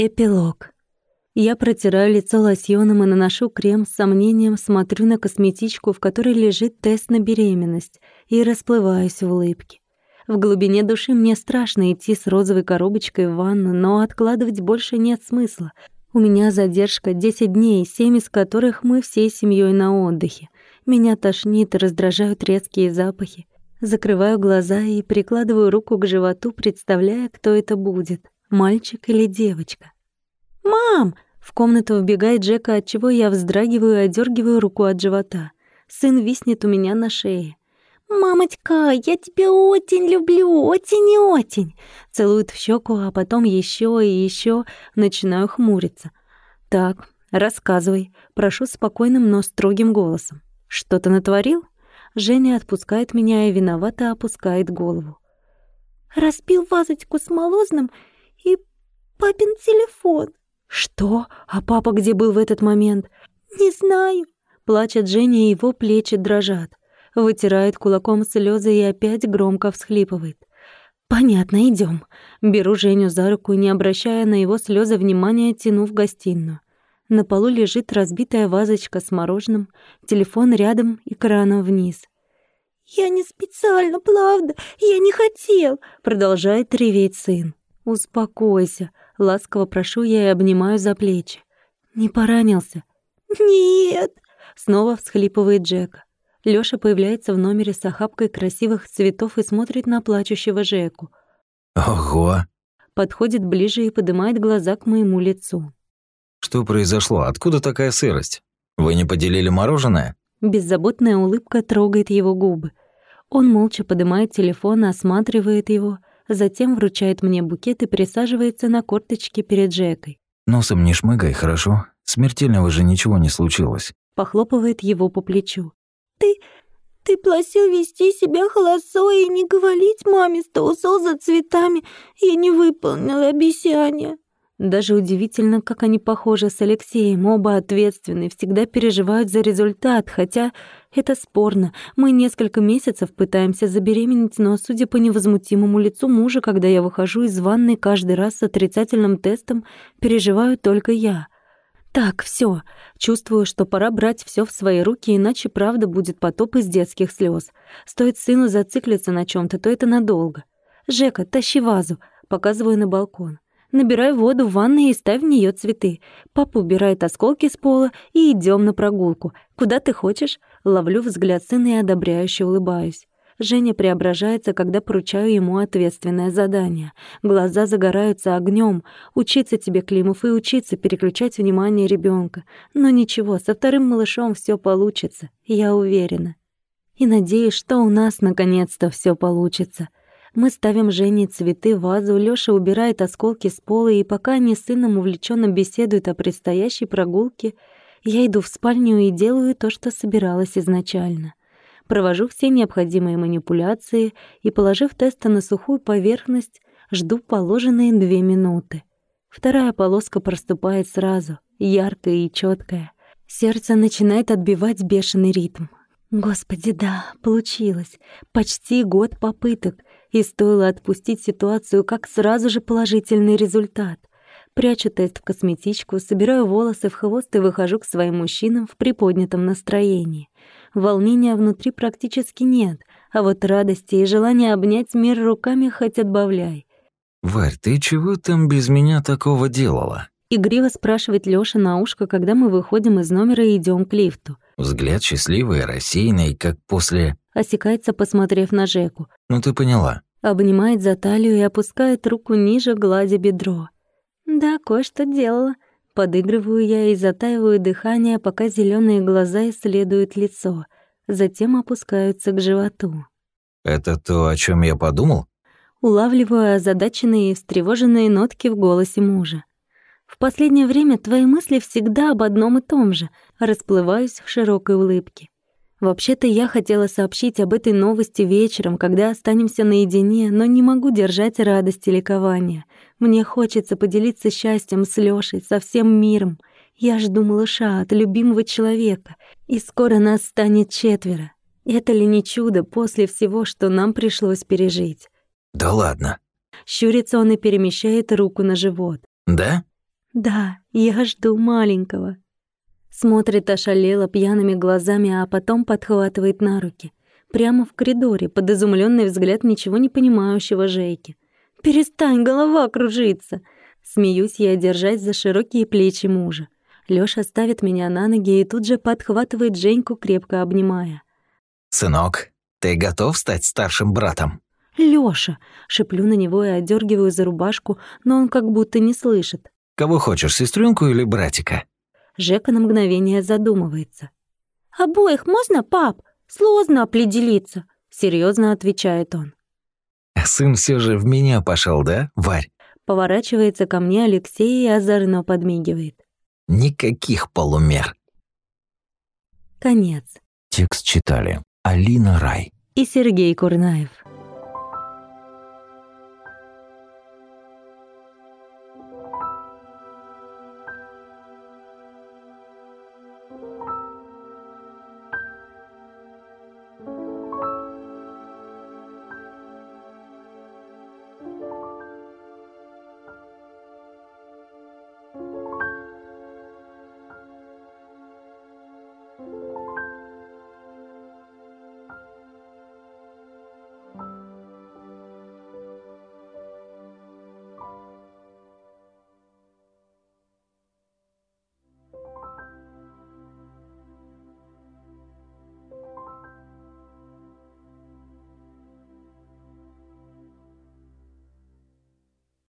Эпилог. Я протираю лицо лосьоном и наношу крем с сомнением, смотрю на косметичку, в которой лежит тест на беременность, и расплываюсь в улыбке. В глубине души мне страшно идти с розовой коробочкой в ванну, но откладывать больше нет смысла. У меня задержка 10 дней, 7 из которых мы всей семьей на отдыхе. Меня тошнит и раздражают резкие запахи. Закрываю глаза и прикладываю руку к животу, представляя, кто это будет мальчик или девочка. «Мам!» — в комнату вбегает Джека, от чего я вздрагиваю и отдергиваю руку от живота. Сын виснет у меня на шее. «Мамочка, я тебя очень люблю, очень и очень!» Целует в щеку, а потом еще и еще начинаю хмуриться. «Так, рассказывай», прошу спокойным, но строгим голосом. «Что ты натворил?» Женя отпускает меня и виновато опускает голову. «Разбил вазочку с молозным и папин телефон». «Что? А папа где был в этот момент?» «Не знаю». Плачет Женя, и его плечи дрожат. Вытирает кулаком слезы и опять громко всхлипывает. «Понятно, идем. Беру Женю за руку, не обращая на его слезы внимания, тяну в гостиную. На полу лежит разбитая вазочка с мороженым, телефон рядом и краном вниз. «Я не специально, правда, я не хотел», — продолжает реветь сын. «Успокойся», — ласково прошу я и обнимаю за плечи. «Не поранился?» «Нет», — снова всхлипывает Джека. Лёша появляется в номере с охапкой красивых цветов и смотрит на плачущего Жеку. «Ого!» Подходит ближе и поднимает глаза к моему лицу. «Что произошло? Откуда такая сырость? Вы не поделили мороженое?» Беззаботная улыбка трогает его губы. Он молча поднимает телефон, осматривает его, затем вручает мне букет и присаживается на корточке перед Джекой. «Носом не шмыгай, хорошо? Смертельного же ничего не случилось». Похлопывает его по плечу. «Ты... ты просил вести себя холосо и не говорить маме, что ушел за цветами. Я не выполнила обещание». Даже удивительно, как они похожи с Алексеем. Оба ответственны, всегда переживают за результат, хотя это спорно. Мы несколько месяцев пытаемся забеременеть, но, судя по невозмутимому лицу мужа, когда я выхожу из ванной каждый раз с отрицательным тестом, переживаю только я. Так, все. Чувствую, что пора брать все в свои руки, иначе правда будет потоп из детских слез. Стоит сыну зациклиться на чем то то это надолго. «Жека, тащи вазу», показываю на балкон. Набираю воду в ванной и ставь в нее цветы. Папа убирает осколки с пола и идем на прогулку. Куда ты хочешь? Ловлю взгляд сына и одобряюще улыбаюсь. Женя преображается, когда поручаю ему ответственное задание. Глаза загораются огнем. Учиться тебе, Климов, и учиться переключать внимание ребенка. Но ничего, со вторым малышом все получится, я уверена. И надеюсь, что у нас наконец-то все получится. Мы ставим Жене цветы в вазу, Лёша убирает осколки с пола, и пока они с сыном увлеченно беседуют о предстоящей прогулке, я иду в спальню и делаю то, что собиралась изначально. Провожу все необходимые манипуляции и, положив тесто на сухую поверхность, жду положенные две минуты. Вторая полоска проступает сразу, яркая и четкая. Сердце начинает отбивать бешеный ритм. Господи, да, получилось. Почти год попыток, и стоило отпустить ситуацию, как сразу же положительный результат. Прячу тест в косметичку, собираю волосы в хвост и выхожу к своим мужчинам в приподнятом настроении. Волнения внутри практически нет, а вот радости и желания обнять мир руками хоть отбавляй. «Варь, ты чего там без меня такого делала?» Игриво спрашивает Лёша на ушко, когда мы выходим из номера и идём к лифту. Взгляд счастливый, рассеянный, как после... Осекается, посмотрев на Жеку. Ну ты поняла. Обнимает за талию и опускает руку ниже, гладя бедро. Да, кое-что делала. Подыгрываю я и затаиваю дыхание, пока зеленые глаза исследуют лицо. Затем опускаются к животу. «Это то, о чем я подумал?» Улавливаю озадаченные и встревоженные нотки в голосе мужа. В последнее время твои мысли всегда об одном и том же. Расплываюсь в широкой улыбке. Вообще-то я хотела сообщить об этой новости вечером, когда останемся наедине, но не могу держать радость и ликование. Мне хочется поделиться счастьем с Лёшей, со всем миром. Я жду малыша от любимого человека, и скоро нас станет четверо. Это ли не чудо после всего, что нам пришлось пережить? Да ладно. Щурится он и перемещает руку на живот. Да? Да, я жду маленького. Смотрит ошалело пьяными глазами, а потом подхватывает на руки. Прямо в коридоре, под изумленный взгляд ничего не понимающего Жейки. «Перестань, голова кружится!» Смеюсь я, держась за широкие плечи мужа. Лёша ставит меня на ноги и тут же подхватывает Женьку, крепко обнимая. «Сынок, ты готов стать старшим братом?» «Лёша!» — шеплю на него и отдергиваю за рубашку, но он как будто не слышит. «Кого хочешь, сестренку или братика?» Жека на мгновение задумывается. «Обоих можно, пап? Сложно определиться», — серьезно отвечает он. «А сын все же в меня пошел, да, Варь?» Поворачивается ко мне Алексей и озорно подмигивает. Никаких полумер. Конец. Текст читали Алина Рай и Сергей Курнаев.